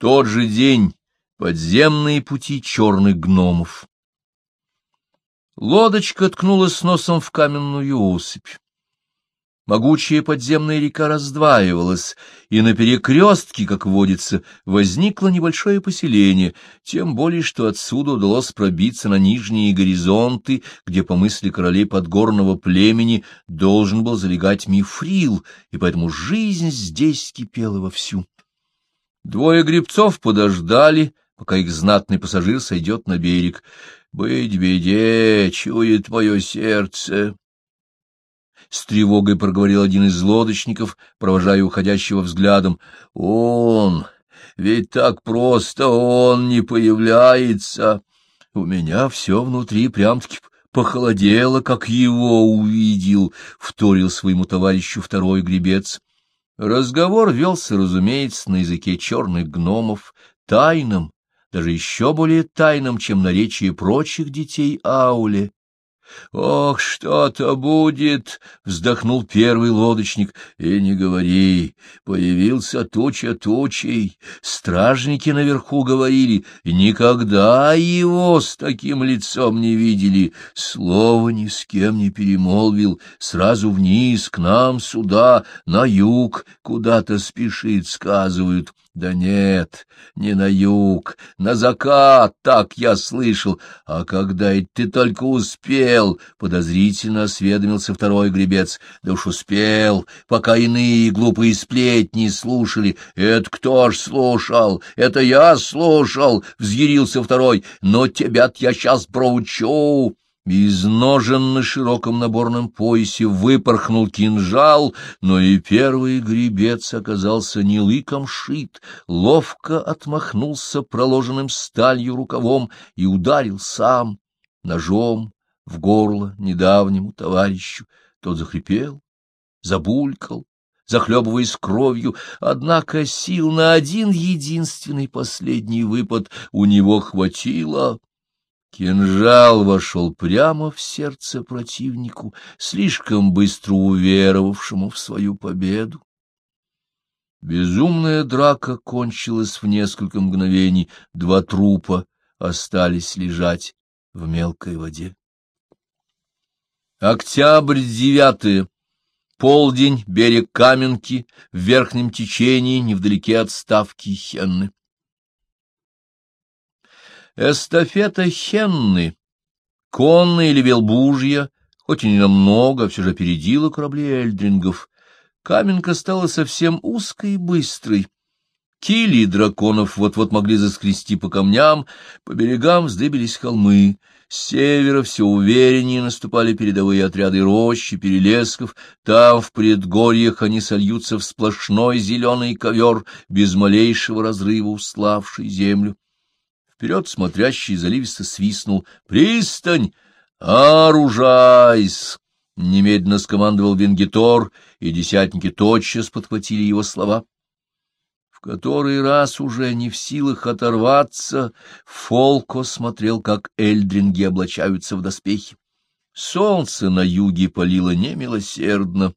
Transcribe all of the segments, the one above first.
тот же день подземные пути черных гномов. Лодочка ткнулась носом в каменную осыпь. Могучая подземная река раздваивалась, и на перекрестке, как водится, возникло небольшое поселение, тем более, что отсюда удалось пробиться на нижние горизонты, где, по мысли королей подгорного племени, должен был залегать мифрил, и поэтому жизнь здесь кипела вовсю. Двое гребцов подождали, пока их знатный пассажир сойдет на берег. «Быть беде, чует мое сердце», — с тревогой проговорил один из лодочников, провожая уходящего взглядом. — Он! Ведь так просто он не появляется! У меня все внутри прям-таки похолодело, как его увидел, — вторил своему товарищу второй гребец. Разговор велся, разумеется, на языке черных гномов, тайном, даже еще более тайном, чем наречие прочих детей Ауле. «Ох, что-то будет!» — вздохнул первый лодочник. «И не говори, появился туча тучей. Стражники наверху говорили, никогда его с таким лицом не видели. Слова ни с кем не перемолвил, сразу вниз, к нам сюда, на юг, куда-то спешит, сказывают. Да нет, не на юг, на закат, так я слышал. А когда и ты только успел, подозрительно осведомился второй гребец. Да уж успел, пока иные глупые сплетни слушали. Это кто ж слушал? Это я слушал, взъярился второй. Но тебя-то я сейчас проучу. Из на широком наборном поясе выпорхнул кинжал, но и первый гребец оказался не лыком шит, ловко отмахнулся проложенным сталью рукавом и ударил сам ножом в горло недавнему товарищу. Тот захрипел, забулькал, захлебываясь кровью, однако сил на один единственный последний выпад у него хватило. Кинжал вошел прямо в сердце противнику, слишком быстро уверовавшему в свою победу. Безумная драка кончилась в несколько мгновений, два трупа остались лежать в мелкой воде. Октябрь девятый. Полдень, берег Каменки, в верхнем течении, невдалеке от ставки Хенны. Эстафета Хенны, конная или велбужья, хоть и не намного, все же опередила корабли эльдрингов. Каменка стала совсем узкой и быстрой. Кили драконов вот-вот могли заскрести по камням, по берегам вздыбились холмы. С севера все увереннее наступали передовые отряды рощи, перелесков. Там, в предгорьях, они сольются в сплошной зеленый ковер, без малейшего разрыва уславший землю. Вперед смотрящий заливисто свистнул. «Пристань! Оружайс!» Немедленно скомандовал Венгитор, и десятники тотчас подхватили его слова. В который раз уже не в силах оторваться, Фолко смотрел, как эльдринги облачаются в доспехи. Солнце на юге палило немилосердно.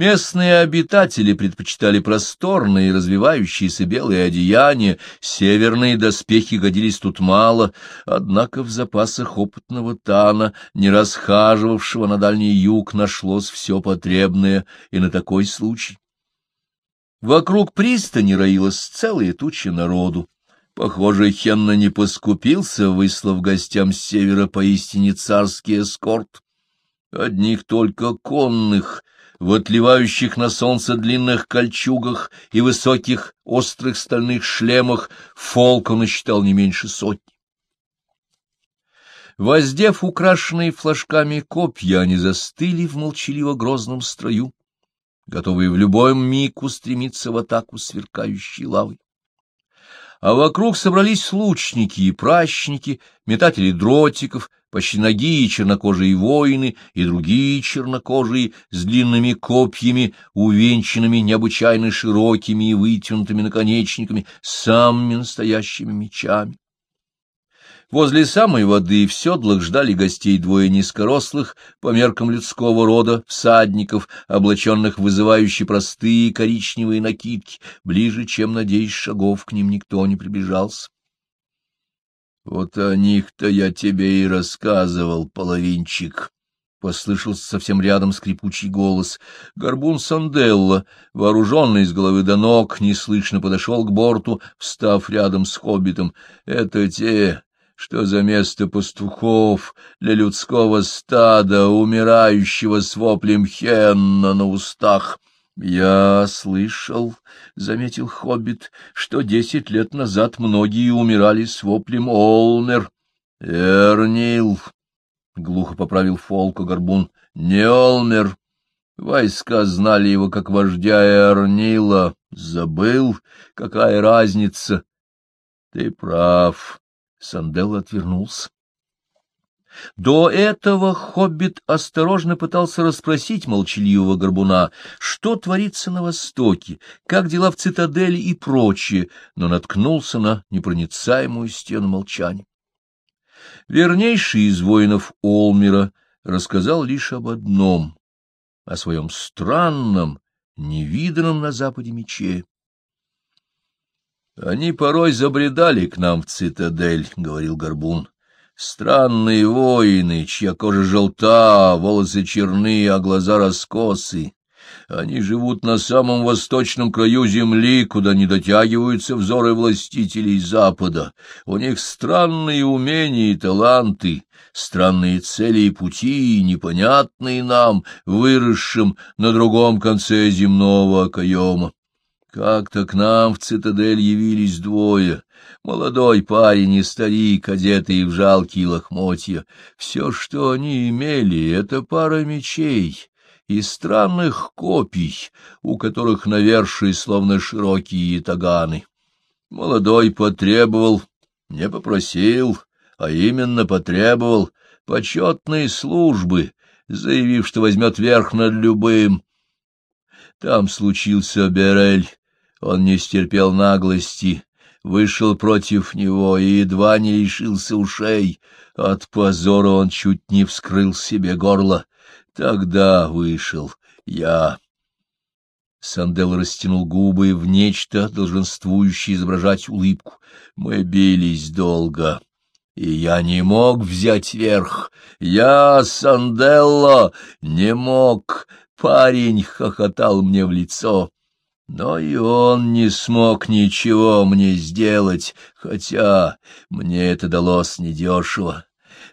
Местные обитатели предпочитали просторные развивающиеся белые одеяния, северные доспехи годились тут мало, однако в запасах опытного Тана, не расхаживавшего на дальний юг, нашлось все потребное и на такой случай. Вокруг пристани роилась целая туча народу. Похоже, Хенна не поскупился, выслав гостям с севера поистине царский эскорт. Одних только конных — в отливающих на солнце длинных кольчугах и высоких острых стальных шлемах фолк насчитал не меньше сотни. Воздев украшенные флажками копья, они застыли в молчаливо грозном строю, готовые в любой миг устремиться в атаку сверкающей лавой а вокруг собрались лучники и пращники, метатели дротиков, почти ноги чернокожие воины и другие чернокожие с длинными копьями, увенчанными необычайно широкими и вытянутыми наконечниками, самыми настоящими мечами. Возле самой воды в седлах ждали гостей двое низкорослых, по меркам людского рода, всадников, облаченных в вызывающие простые коричневые накидки. Ближе, чем на десять шагов, к ним никто не приближался. — Вот о них-то я тебе и рассказывал, половинчик, — послышался совсем рядом скрипучий голос. Горбун Санделла, вооруженный с головы до ног, неслышно подошел к борту, встав рядом с хоббитом. — Это те что за место пастухов для людского стада, умирающего с воплем хенна на устах. Я слышал, — заметил Хоббит, — что десять лет назад многие умирали с воплем Олнер. — Эрнил, — глухо поправил Фолка Горбун, — не Олмер. Войска знали его как вождя Эрнила. Забыл, какая разница. Ты прав. Сандел отвернулся. До этого хоббит осторожно пытался расспросить молчаливого горбуна, что творится на Востоке, как дела в цитадели и прочее, но наткнулся на непроницаемую стену молчания. Вернейший из воинов Олмера рассказал лишь об одном — о своем странном, невиданном на Западе мече. Они порой забредали к нам в цитадель, — говорил Горбун. Странные воины, чья кожа желта, волосы черны, а глаза раскосы. Они живут на самом восточном краю земли, куда не дотягиваются взоры властителей Запада. У них странные умения и таланты, странные цели и пути, непонятные нам, выросшим на другом конце земного окоема. Как-то к нам в цитадель явились двое, молодой парень и старик, одетые в жалкие лохмотья. Все, что они имели, — это пара мечей и странных копий, у которых навершие словно широкие таганы. Молодой потребовал, не попросил, а именно потребовал почетной службы, заявив, что возьмет верх над любым. Там случился Берель, он не стерпел наглости, вышел против него и едва не лишился ушей. От позора он чуть не вскрыл себе горло. Тогда вышел я. Сандел растянул губы в нечто, долженствующее изображать улыбку. Мы бились долго, и я не мог взять верх. Я, Санделло, не мог. Парень хохотал мне в лицо. Но и он не смог ничего мне сделать, хотя мне это далось недешево.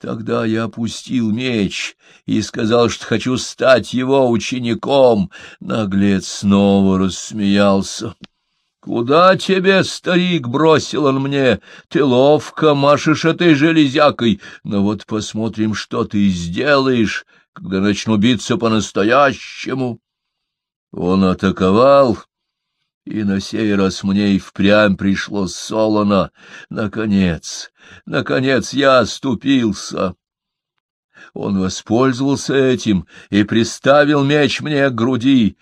Тогда я опустил меч и сказал, что хочу стать его учеником. Наглец снова рассмеялся. — Куда тебе, старик, бросил он мне? Ты ловко машешь этой железякой, но вот посмотрим, что ты сделаешь, когда начну биться по-настоящему. Он атаковал и на сей раз мне и впрямь пришлось солоно. Наконец, наконец я оступился. Он воспользовался этим и приставил меч мне к груди.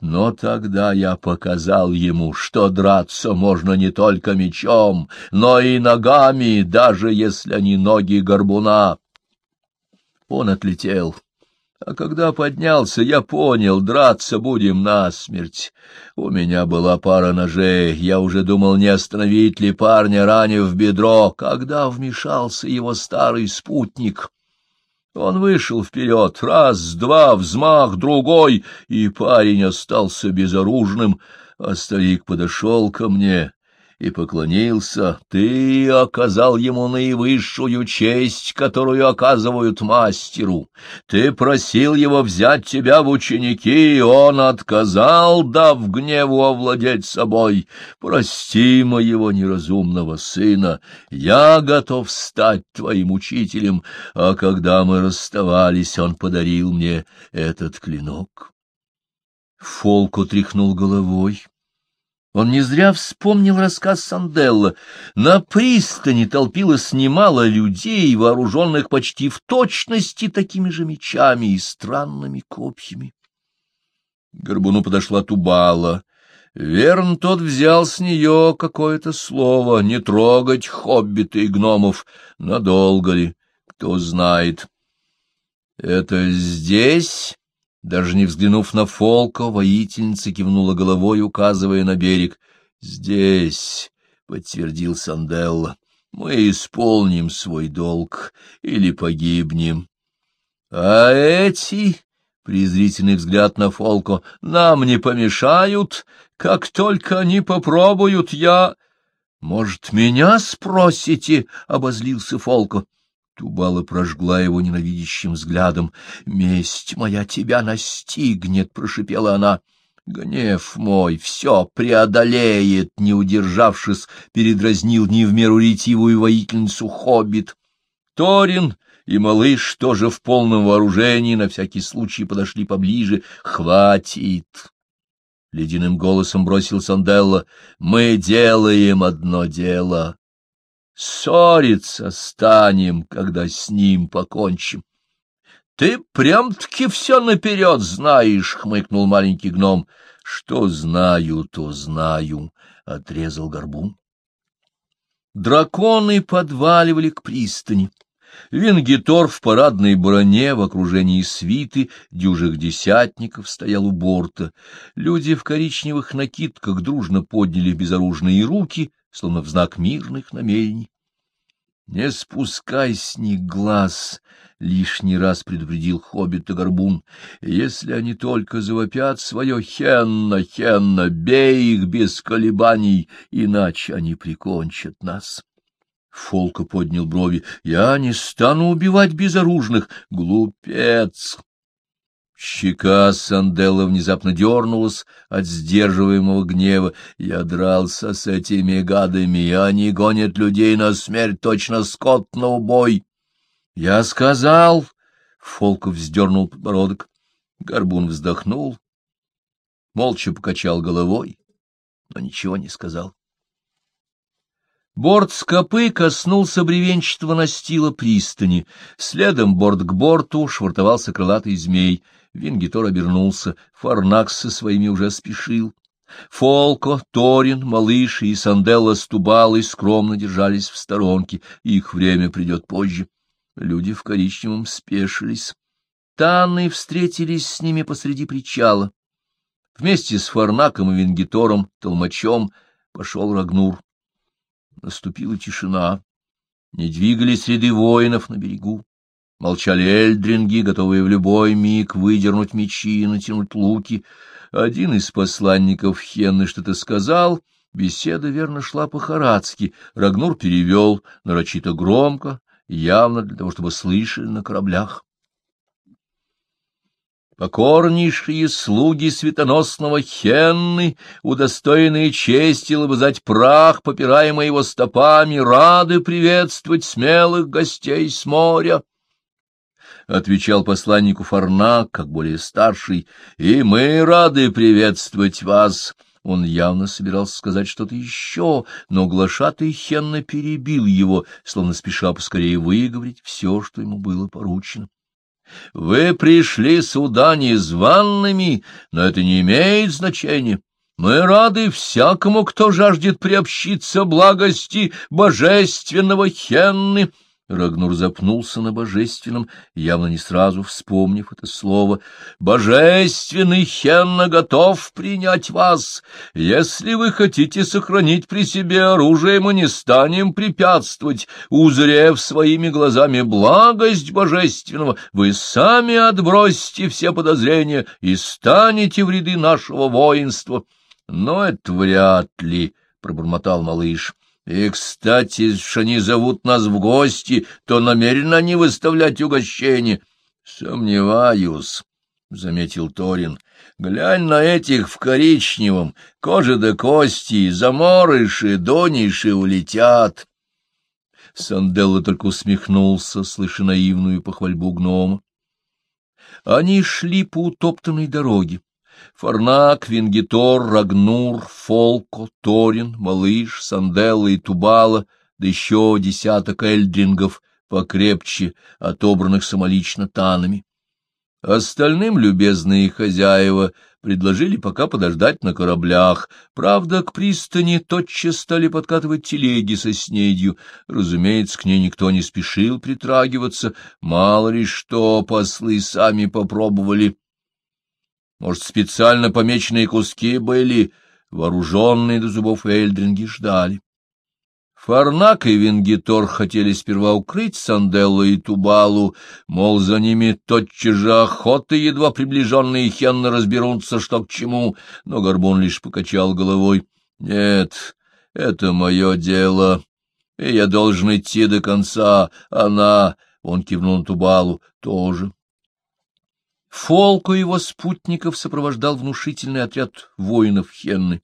Но тогда я показал ему, что драться можно не только мечом, но и ногами, даже если они ноги горбуна. Он отлетел а когда поднялся, я понял, драться будем насмерть. У меня была пара ножей, я уже думал, не остановить ли парня, ранив бедро, когда вмешался его старый спутник. Он вышел вперед, раз, два, взмах, другой, и парень остался безоружным, а старик подошел ко мне и поклонился. Ты оказал ему наивысшую честь, которую оказывают мастеру. Ты просил его взять тебя в ученики, и он отказал, дав гневу овладеть собой. Прости моего неразумного сына, я готов стать твоим учителем, а когда мы расставались, он подарил мне этот клинок. Фолк утряхнул головой. Он не зря вспомнил рассказ Санделла. На пристани толпилось немало людей, вооруженных почти в точности такими же мечами и странными копьями. Горбуну подошла Тубала. Верн тот взял с нее какое-то слово, не трогать хоббита и гномов, надолго ли, кто знает. — Это здесь? Даже не взглянув на Фолка, воительница кивнула головой, указывая на берег. — Здесь, — подтвердил Санделла, — мы исполним свой долг или погибнем. — А эти Презрительный взгляд на Фолко. «Нам не помешают. Как только они попробуют, я...» «Может, меня спросите?» — обозлился Фолко. Тубала прожгла его ненавидящим взглядом. «Месть моя тебя настигнет!» — прошипела она. Гнев мой все преодолеет, не удержавшись, передразнил не в меру ретивую воительницу хоббит. Торин и малыш тоже в полном вооружении на всякий случай подошли поближе. «Хватит!» — ледяным голосом бросил Санделла. «Мы делаем одно дело. Ссориться станем, когда с ним покончим». «Ты прям-таки все наперед знаешь!» — хмыкнул маленький гном. «Что знаю, то знаю!» — отрезал горбун. Драконы подваливали к пристани. Венгитор в парадной броне в окружении свиты дюжих десятников стоял у борта. Люди в коричневых накидках дружно подняли безоружные руки, словно в знак мирных намерений. — Не спускай с них глаз, — лишний раз предупредил хоббит Горбун. — Если они только завопят свое «Хенна, Хенна», бей их без колебаний, иначе они прикончат нас. Фолка поднял брови. — Я не стану убивать безоружных. Глупец! Щека Санделла внезапно дернулась от сдерживаемого гнева. Я дрался с этими гадами, и они гонят людей на смерть, точно скот на убой. — Я сказал... — Фолков вздернул подбородок. Горбун вздохнул, молча покачал головой, но ничего не сказал. Борт скопы коснулся бревенчатого настила пристани. Следом борт к борту швартовался крылатый змей. Вингитор обернулся. Фарнакс со своими уже спешил. Фолко, Торин, Малыш и Санделла с Тубалой скромно держались в сторонке. Их время придет позже. Люди в коричневом спешились. Танны встретились с ними посреди причала. Вместе с Фарнаком и Вингитором, толмачом, пошел Рагнур. Наступила тишина. Не двигались ряды воинов на берегу. Молчали эльдринги, готовые в любой миг выдернуть мечи и натянуть луки. Один из посланников Хенны что-то сказал, беседа верно шла по-харадски. Рагнур перевел, нарочито громко, явно для того, чтобы слышали на кораблях. Покорнейшие слуги светоносного Хенны, удостоенные чести лобызать прах, попираемый его стопами, рады приветствовать смелых гостей с моря. — отвечал посланнику Фарнак, как более старший, — и мы рады приветствовать вас. Он явно собирался сказать что-то еще, но глашатый Хенна перебил его, словно спеша поскорее выговорить все, что ему было поручено. Вы пришли сюда незваными, но это не имеет значения. Мы рады всякому, кто жаждет приобщиться благости божественного Хенны, Рагнур запнулся на божественном, явно не сразу вспомнив это слово. «Божественный Хенна готов принять вас. Если вы хотите сохранить при себе оружие, мы не станем препятствовать. Узрев своими глазами благость божественного, вы сами отбросите все подозрения и станете в ряды нашего воинства». «Но это вряд ли», — пробормотал малыш. И, кстати, если они зовут нас в гости, то намерены они выставлять угощение. — Сомневаюсь, — заметил Торин. — Глянь на этих в коричневом, кожа до кости, заморыши, дониши улетят. Санделло только усмехнулся, слыша наивную похвальбу гнома. Они шли по утоптанной дороге. Фарнак, Вингитор, Рагнур, Фолко, Торин, Малыш, Санделла и Тубала, да еще десяток эльдрингов, покрепче, отобранных самолично танами. Остальным любезные хозяева предложили пока подождать на кораблях. Правда, к пристани тотчас стали подкатывать телеги со снедью. Разумеется, к ней никто не спешил притрагиваться. Мало ли что послы сами попробовали. Может, специально помеченные куски были, вооруженные до зубов эльдринги ждали. Фарнак и Венгитор хотели сперва укрыть Санделло и Тубалу, мол, за ними тотчас же охоты, едва приближенные хенно разберутся, что к чему, но Горбун лишь покачал головой. — Нет, это мое дело, и я должен идти до конца, она, — он кивнул на Тубалу, — тоже. Фолку его спутников сопровождал внушительный отряд воинов Хенны.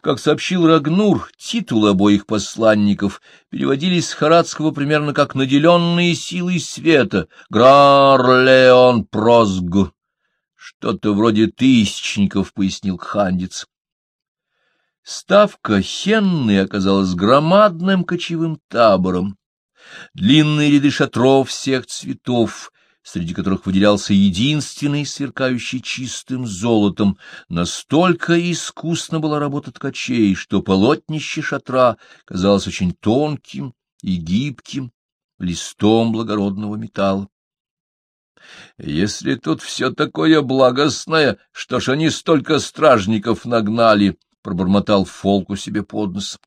Как сообщил Рагнур, титулы обоих посланников переводились с харадского примерно как «наделенные силой света» Грар-Леон Прозг. Что-то вроде тысячников, — пояснил Хандец. Ставка Хенны оказалась громадным кочевым табором. Длинные ряды шатров всех цветов, среди которых выделялся единственный, сверкающий чистым золотом. Настолько искусно была работа ткачей, что полотнище шатра казалось очень тонким и гибким, листом благородного металла. Если тут все такое благостное, что ж они столько стражников нагнали, — пробормотал Фолку себе под нос.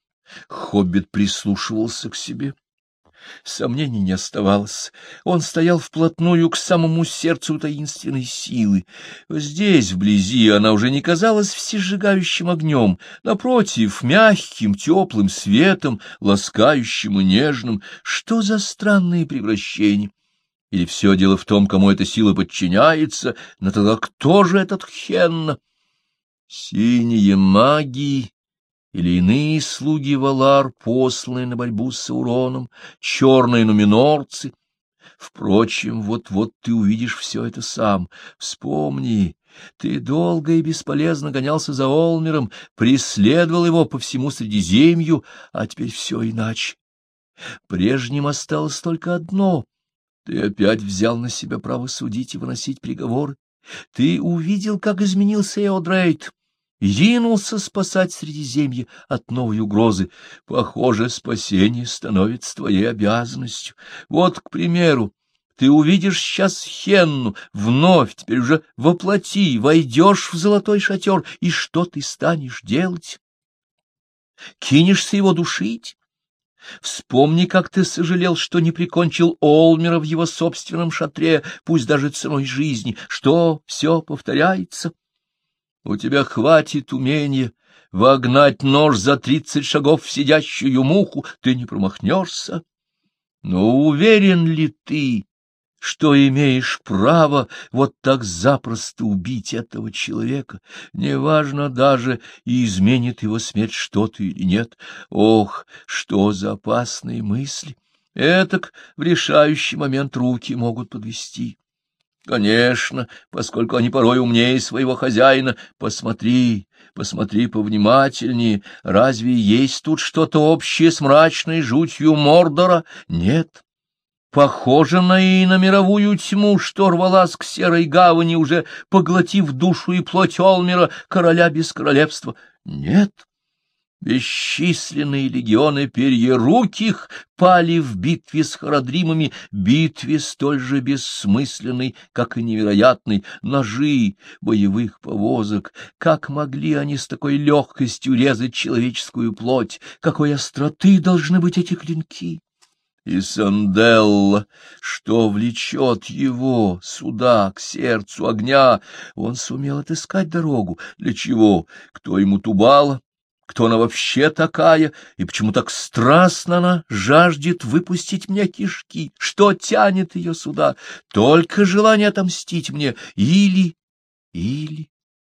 Хоббит прислушивался к себе. Сомнений не оставалось. Он стоял вплотную к самому сердцу таинственной силы. Здесь, вблизи, она уже не казалась всесжигающим огнем, напротив, мягким, теплым светом, ласкающим и нежным. Что за странные превращения? Или все дело в том, кому эта сила подчиняется, но тогда кто же этот Хенна? Синие магии или иные слуги Валар, посланные на борьбу с Сауроном, черные нуминорцы. Впрочем, вот-вот ты увидишь все это сам. Вспомни, ты долго и бесполезно гонялся за Олмером, преследовал его по всему Средиземью, а теперь все иначе. Прежним осталось только одно — ты опять взял на себя право судить и выносить приговоры. Ты увидел, как изменился Эодрейт, ринулся спасать Средиземье от новой угрозы. Похоже, спасение становится твоей обязанностью. Вот, к примеру, ты увидишь сейчас Хенну, вновь, теперь уже воплоти, войдешь в золотой шатер, и что ты станешь делать? Кинешься его душить? Вспомни, как ты сожалел, что не прикончил Олмера в его собственном шатре, пусть даже ценой жизни, что все повторяется. У тебя хватит умения вогнать нож за тридцать шагов в сидящую муху, ты не промахнешься. Но уверен ли ты, что имеешь право вот так запросто убить этого человека? Неважно даже, и изменит его смерть что-то или нет. Ох, что за опасные мысли! Этак в решающий момент руки могут подвести. Конечно, поскольку они порой умнее своего хозяина. Посмотри, посмотри повнимательнее. Разве есть тут что-то общее с мрачной жутью Мордора? Нет. Похоже на и на мировую тьму, что рвалась к серой гавани, уже поглотив душу и плоть Олмера, короля без королевства. Нет. Бесчисленные легионы перьеруких пали в битве с харадримами, битве столь же бессмысленной, как и невероятной, ножи боевых повозок. Как могли они с такой легкостью резать человеческую плоть? Какой остроты должны быть эти клинки? И Санделла, что влечет его сюда, к сердцу огня, он сумел отыскать дорогу. Для чего? Кто ему тубала? Кто она вообще такая, и почему так страстно она жаждет выпустить мне кишки, что тянет ее сюда, только желание отомстить мне, или, или...